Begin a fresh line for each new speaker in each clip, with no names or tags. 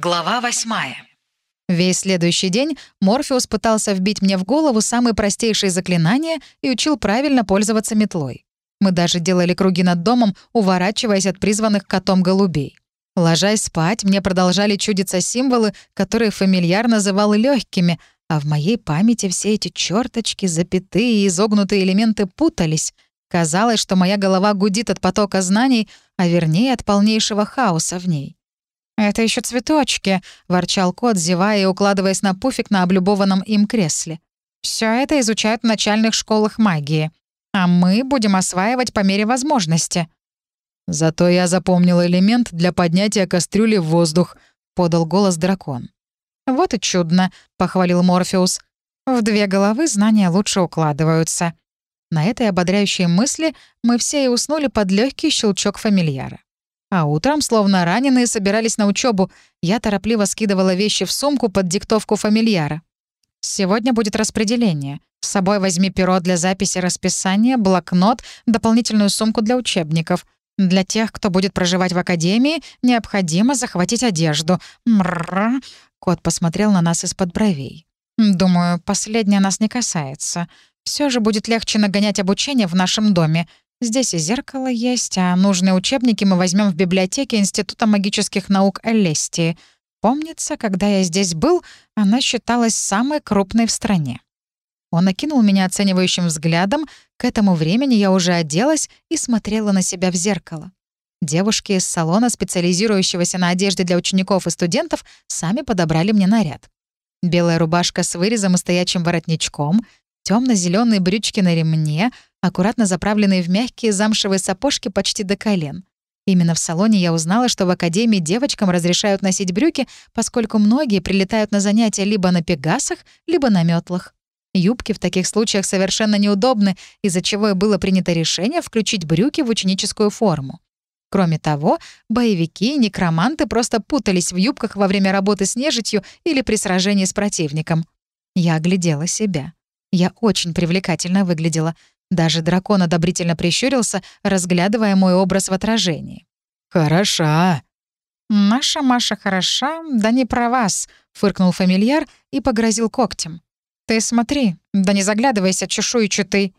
Глава восьмая.
Весь следующий день Морфеус пытался вбить мне в голову самые простейшие заклинания и учил правильно пользоваться метлой. Мы даже делали круги над домом, уворачиваясь от призванных котом голубей. Ложась спать, мне продолжали чудиться символы, которые фамильяр называл легкими, а в моей памяти все эти черточки, запятые и изогнутые элементы путались. Казалось, что моя голова гудит от потока знаний, а вернее от полнейшего хаоса в ней. «Это еще цветочки», — ворчал кот, зевая и укладываясь на пуфик на облюбованном им кресле. Все это изучают в начальных школах магии. А мы будем осваивать по мере возможности».
«Зато я запомнил элемент для поднятия кастрюли в воздух», — подал голос дракон.
«Вот и чудно», — похвалил Морфеус. «В две головы знания лучше укладываются». На этой ободряющей мысли мы все и уснули под легкий щелчок фамильяра. А утром, словно раненые, собирались на учебу. Я торопливо скидывала вещи в сумку под диктовку фамильяра. «Сегодня будет распределение. С собой возьми перо для записи расписания, блокнот, дополнительную сумку для учебников. Для тех, кто будет проживать в академии, необходимо захватить одежду. Мрррр. Кот посмотрел на нас из-под бровей. Думаю, последнее нас не касается. Все же будет легче нагонять обучение в нашем доме. Здесь и зеркало есть, а нужные учебники мы возьмем в библиотеке Института магических наук Элестии. Помнится, когда я здесь был, она считалась самой крупной в стране. Он окинул меня оценивающим взглядом. К этому времени я уже оделась и смотрела на себя в зеркало. Девушки из салона, специализирующегося на одежде для учеников и студентов, сами подобрали мне наряд. Белая рубашка с вырезом и стоячим воротничком, темно-зеленые брючки на ремне, аккуратно заправленные в мягкие замшевые сапожки почти до колен. Именно в салоне я узнала, что в академии девочкам разрешают носить брюки, поскольку многие прилетают на занятия либо на пегасах, либо на метлах. Юбки в таких случаях совершенно неудобны, из-за чего и было принято решение включить брюки в ученическую форму. Кроме того, боевики и некроманты просто путались в юбках во время работы с нежитью или при сражении с противником. Я оглядела себя. Я очень привлекательно выглядела. Даже дракон одобрительно прищурился, разглядывая мой образ в отражении.
«Хороша».
«Наша Маша хороша, да не про вас», — фыркнул фамильяр и погрозил когтем. «Ты смотри, да не заглядывайся, чешуйчатый».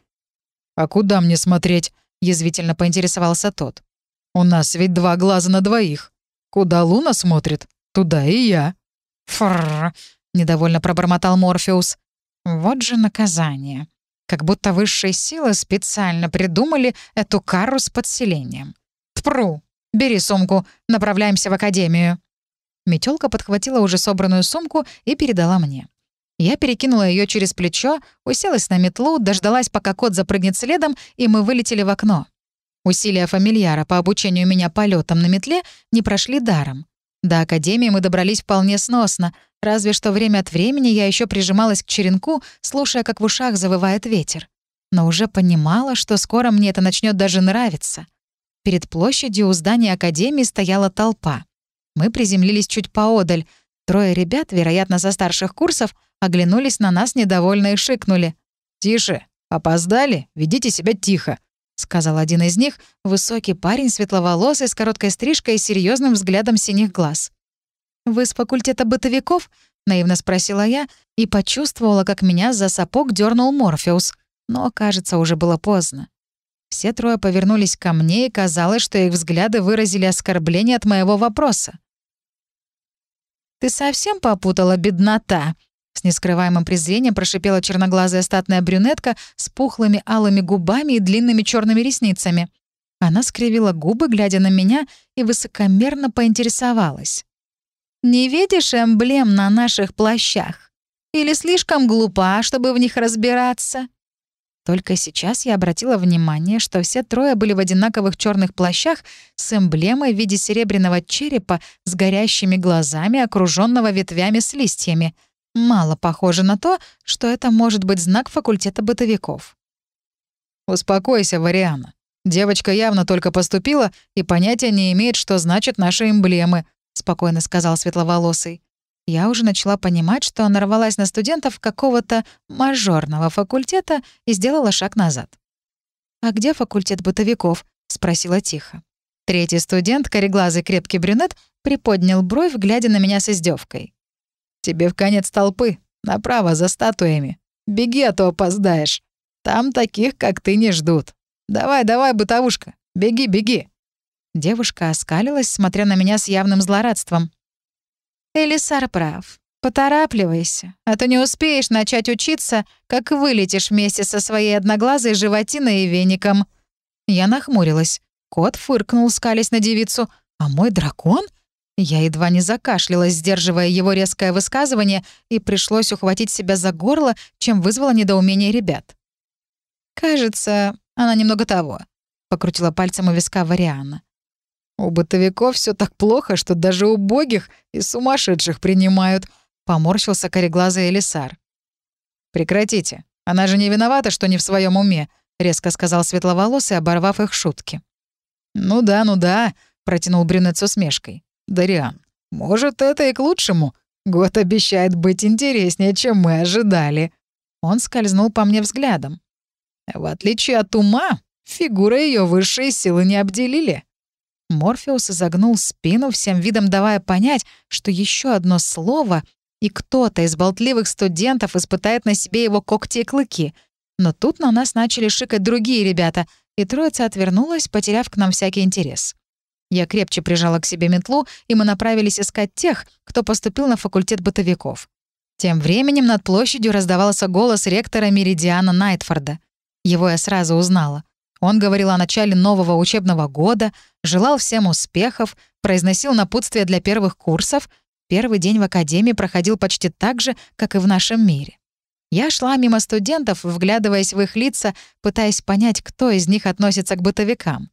«А куда мне смотреть?» — язвительно поинтересовался тот. «У нас ведь два глаза на двоих. Куда Луна смотрит, туда и я».
«Фрррр», — недовольно пробормотал Морфеус. «Вот же наказание. Как будто высшие силы специально придумали эту кару с подселением. Тпру! Бери сумку, направляемся в академию. Метелка подхватила уже собранную сумку и передала мне. Я перекинула ее через плечо, уселась на метлу, дождалась, пока кот запрыгнет следом, и мы вылетели в окно. Усилия фамильяра по обучению меня полетам на метле не прошли даром. До академии мы добрались вполне сносно, разве что время от времени я еще прижималась к черенку, слушая, как в ушах завывает ветер. Но уже понимала, что скоро мне это начнет даже нравиться. Перед площадью у здания академии стояла толпа. Мы приземлились чуть поодаль. Трое ребят, вероятно, со старших курсов, оглянулись на нас недовольно и шикнули.
«Тише! Опоздали? Ведите себя тихо!»
— сказал один из них, высокий парень, светловолосый, с короткой стрижкой и серьезным взглядом синих глаз. «Вы с факультета бытовиков?» — наивно спросила я и почувствовала, как меня за сапог дернул Морфеус. Но, кажется, уже было поздно. Все трое повернулись ко мне, и казалось, что их взгляды выразили оскорбление от моего вопроса. «Ты совсем попутала, беднота?» С нескрываемым презрением прошипела черноглазая статная брюнетка с пухлыми алыми губами и длинными черными ресницами. Она скривила губы, глядя на меня, и высокомерно поинтересовалась. «Не видишь эмблем на наших плащах? Или слишком глупа, чтобы в них разбираться?» Только сейчас я обратила внимание, что все трое были в одинаковых черных плащах с эмблемой в виде серебряного черепа с горящими глазами, окруженного ветвями с листьями — Мало похоже на то, что это может быть знак факультета бытовиков.
«Успокойся, Вариана. Девочка явно только поступила и понятия не имеет, что значат наши эмблемы», — спокойно сказал светловолосый.
Я уже начала понимать, что нарвалась на студентов какого-то мажорного факультета и сделала шаг назад. «А где факультет бытовиков?» — спросила тихо. Третий студент, кореглазый крепкий брюнет, приподнял бровь, глядя на меня с издевкой.
«Тебе в конец толпы, направо за статуями. Беги, а то опоздаешь. Там таких, как ты, не ждут. Давай, давай, бытовушка, беги, беги».
Девушка оскалилась, смотря на меня с явным злорадством. «Элисар прав. Поторапливайся, а то не успеешь начать учиться, как вылетишь вместе со своей одноглазой животиной и веником». Я нахмурилась. Кот фыркнул, скались на девицу. «А мой дракон?» Я едва не закашлялась, сдерживая его резкое высказывание, и пришлось ухватить себя за горло, чем вызвало недоумение ребят. «Кажется, она немного того», — покрутила пальцем у виска Вариана.
«У бытовиков все так плохо, что даже убогих и сумасшедших принимают», — поморщился кореглазый Элисар. «Прекратите. Она же не виновата, что не в своем уме», — резко сказал светловолосый, оборвав их шутки. «Ну да, ну да», — протянул брюнет с усмешкой. «Дариан, может, это и к лучшему. Год обещает быть интереснее, чем мы ожидали». Он скользнул по мне взглядом. В отличие от ума, фигура ее высшие силы не обделили.
Морфеус изогнул спину, всем видом давая понять, что еще одно слово, и кто-то из болтливых студентов испытает на себе его когти и клыки. Но тут на нас начали шикать другие ребята, и троица отвернулась, потеряв к нам всякий интерес. Я крепче прижала к себе метлу, и мы направились искать тех, кто поступил на факультет бытовиков. Тем временем над площадью раздавался голос ректора Меридиана Найтфорда. Его я сразу узнала. Он говорил о начале нового учебного года, желал всем успехов, произносил напутствие для первых курсов. Первый день в академии проходил почти так же, как и в нашем мире. Я шла мимо студентов, вглядываясь в их лица, пытаясь понять, кто из них относится к бытовикам.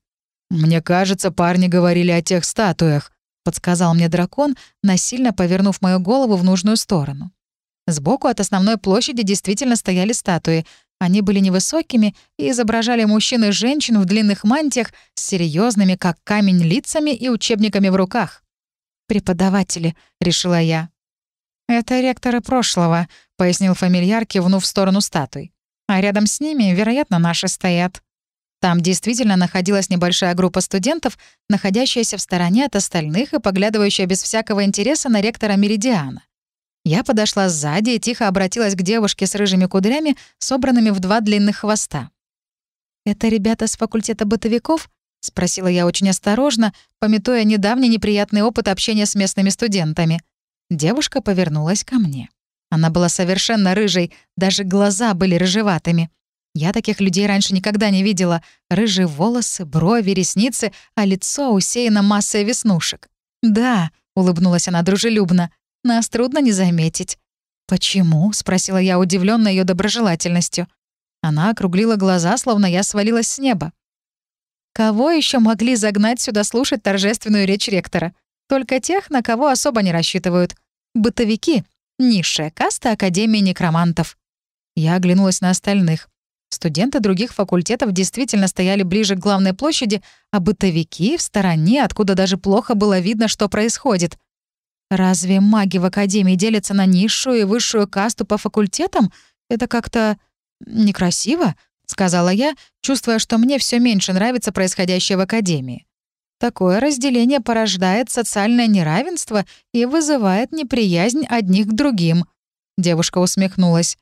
«Мне кажется, парни говорили о тех статуях», — подсказал мне дракон, насильно повернув мою голову в нужную сторону.
Сбоку от основной площади действительно стояли статуи. Они были невысокими и изображали мужчин и женщин в длинных мантиях с серьезными, как камень, лицами и учебниками в руках. «Преподаватели», — решила я. «Это ректоры прошлого», — пояснил фамильяр, кивнув в сторону статуй. «А рядом с ними, вероятно, наши стоят». Там действительно находилась небольшая группа студентов, находящаяся в стороне от остальных и поглядывающая без всякого интереса на ректора Меридиана. Я подошла сзади и тихо обратилась к девушке с рыжими кудрями, собранными в два длинных хвоста. «Это ребята с факультета бытовиков?» — спросила я очень осторожно, пометуя недавний неприятный опыт общения с местными студентами. Девушка повернулась ко мне. Она была совершенно рыжей, даже глаза были рыжеватыми. Я таких людей раньше никогда не видела. Рыжие волосы, брови, ресницы, а лицо усеяно массой веснушек. «Да», — улыбнулась она дружелюбно, — «нас трудно не заметить». «Почему?» — спросила я, удивленная ее доброжелательностью. Она округлила глаза, словно я свалилась с неба. Кого еще могли загнать сюда слушать торжественную речь ректора? Только тех, на кого особо не рассчитывают. Бытовики. Низшая каста Академии некромантов. Я оглянулась на остальных. Студенты других факультетов действительно стояли ближе к главной площади, а бытовики — в стороне, откуда даже плохо было видно, что происходит. Разве маги в Академии делятся на низшую и высшую касту по факультетам? Это как-то некрасиво, — сказала я, чувствуя, что мне все меньше нравится происходящее в Академии. Такое разделение порождает социальное неравенство и вызывает неприязнь одних к другим. Девушка усмехнулась.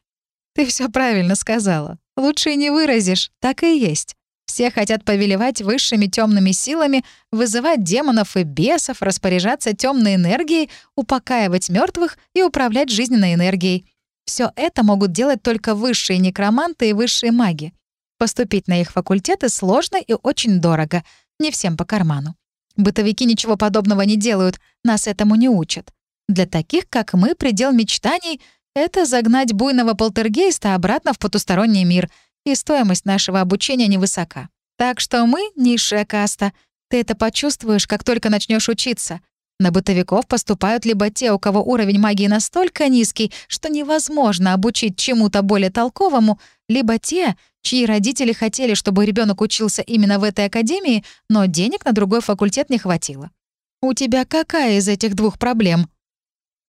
«Ты все правильно сказала. Лучше и не выразишь. Так и есть. Все хотят повелевать высшими темными силами, вызывать демонов и бесов, распоряжаться темной энергией, упокаивать мертвых и управлять жизненной энергией. Все это могут делать только высшие некроманты и высшие маги. Поступить на их факультеты сложно и очень дорого — не всем по карману. Бытовики ничего подобного не делают, нас этому не учат. Для таких, как мы, предел мечтаний — это загнать буйного полтергейста обратно в потусторонний мир, и стоимость нашего обучения невысока. Так что мы — низшая каста. Ты это почувствуешь, как только начнешь учиться. На бытовиков поступают либо те, у кого уровень магии настолько низкий, что невозможно обучить чему-то более толковому, либо те, чьи родители хотели, чтобы ребенок учился именно в этой академии, но денег на другой факультет не хватило. У тебя какая из этих двух проблем?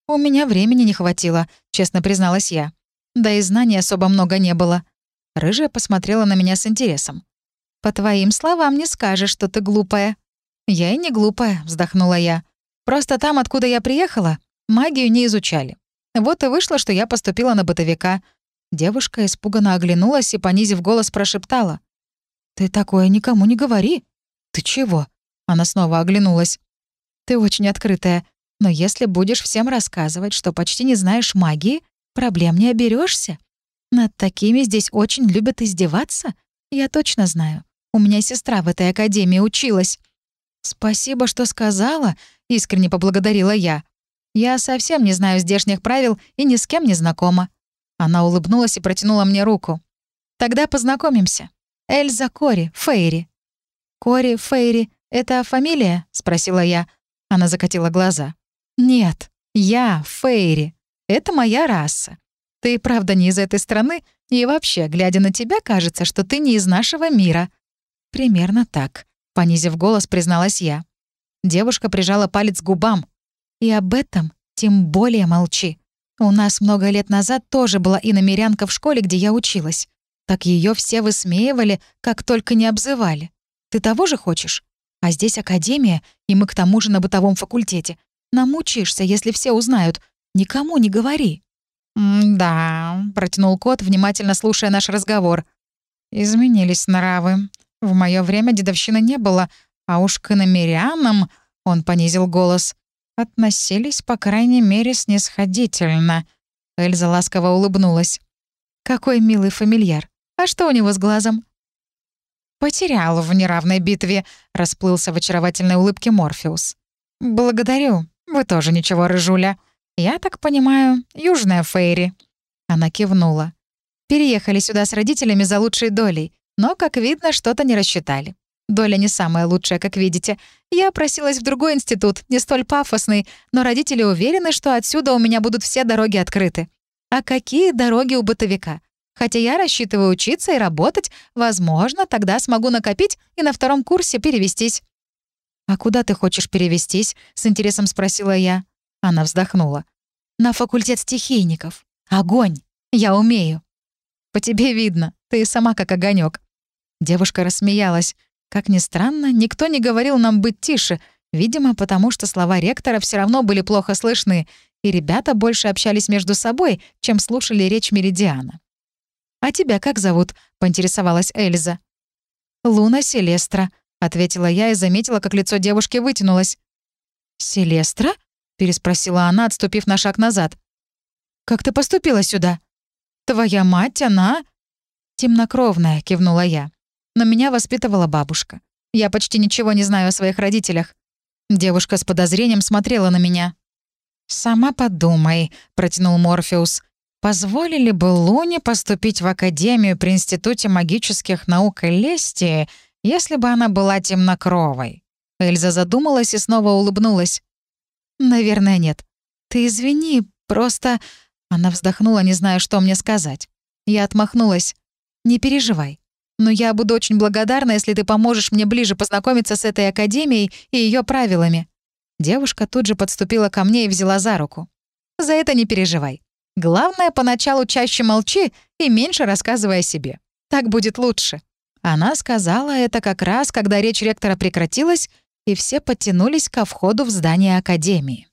У меня времени не хватило, честно призналась я. Да и знаний особо много не было. Рыжая посмотрела на меня с интересом. «По твоим словам не скажешь, что ты глупая». «Я и не глупая», — вздохнула я. Просто там, откуда я приехала, магию не изучали. Вот и вышло, что я поступила на бытовика. Девушка испуганно оглянулась и, понизив голос, прошептала. «Ты такое никому не говори». «Ты чего?» Она снова оглянулась. «Ты очень открытая. Но если будешь всем рассказывать, что почти не знаешь магии, проблем не оберешься. Над такими здесь очень любят издеваться. Я точно знаю. У меня сестра в этой академии училась». «Спасибо, что сказала», — искренне поблагодарила я. «Я совсем не знаю здешних правил и ни с кем не знакома». Она улыбнулась и протянула мне руку. «Тогда познакомимся. Эльза Кори, Фейри». «Кори, Фейри — это фамилия?» — спросила я. Она закатила глаза. «Нет, я Фейри. Это моя раса. Ты правда не из этой страны, и вообще, глядя на тебя, кажется, что ты не из нашего мира». «Примерно так», — понизив голос, призналась я. Девушка прижала палец к губам. «И об этом тем более молчи. У нас много лет назад тоже была иномерянка в школе, где я училась. Так ее все высмеивали, как только не обзывали. Ты того же хочешь? А здесь академия, и мы к тому же на бытовом факультете. Намучаешься, если все узнают. Никому не говори».
«Да», — протянул кот, внимательно слушая наш разговор. «Изменились нравы. В мое время дедовщины не было, а уж к иномерянам, — он понизил голос, — относились, по крайней мере, снисходительно». Эльза ласково улыбнулась.
«Какой милый фамильяр. А что у него с глазом?»
«Потерял в неравной битве», — расплылся в очаровательной улыбке Морфеус. «Благодарю. Вы тоже ничего, рыжуля. Я так понимаю, южная Фейри».
Она кивнула. «Переехали сюда с родителями за лучшей долей, но, как видно, что-то не рассчитали. Доля не самая лучшая, как видите. Я просилась в другой институт, не столь пафосный, но родители уверены, что отсюда у меня будут все дороги открыты. А какие дороги у бытовика? Хотя я рассчитываю учиться и работать, возможно, тогда смогу накопить и на втором курсе перевестись. «А куда ты хочешь перевестись?» — с интересом спросила я. Она вздохнула. «На факультет стихийников. Огонь! Я умею!» «По тебе видно, ты сама как огонек. Девушка рассмеялась. Как ни странно, никто не говорил нам быть тише, видимо, потому что слова ректора все равно были плохо слышны, и ребята больше общались между собой, чем слушали речь Меридиана. «А тебя как зовут?» — поинтересовалась Эльза. «Луна Селестра», — ответила я и заметила, как лицо девушки вытянулось. «Селестра?» — переспросила она, отступив на шаг назад. «Как ты поступила сюда?» «Твоя мать, она...» «Темнокровная», — кивнула я. «Но меня воспитывала бабушка. Я почти ничего не знаю о своих родителях». Девушка с подозрением смотрела на меня. «Сама подумай», — протянул Морфеус. «Позволили бы Луне поступить в Академию при Институте магических наук и лести, если бы она была темнокровой. Эльза задумалась и снова улыбнулась. «Наверное, нет. Ты извини, просто...» Она вздохнула, не зная, что мне сказать. Я отмахнулась. «Не переживай. Но я буду очень благодарна, если ты поможешь мне ближе познакомиться с этой академией и ее правилами». Девушка тут же подступила ко мне и взяла за руку. «За это не переживай. Главное, поначалу чаще молчи и меньше рассказывай о себе. Так будет лучше». Она сказала это как раз, когда речь ректора прекратилась, и все подтянулись ко входу в здание Академии.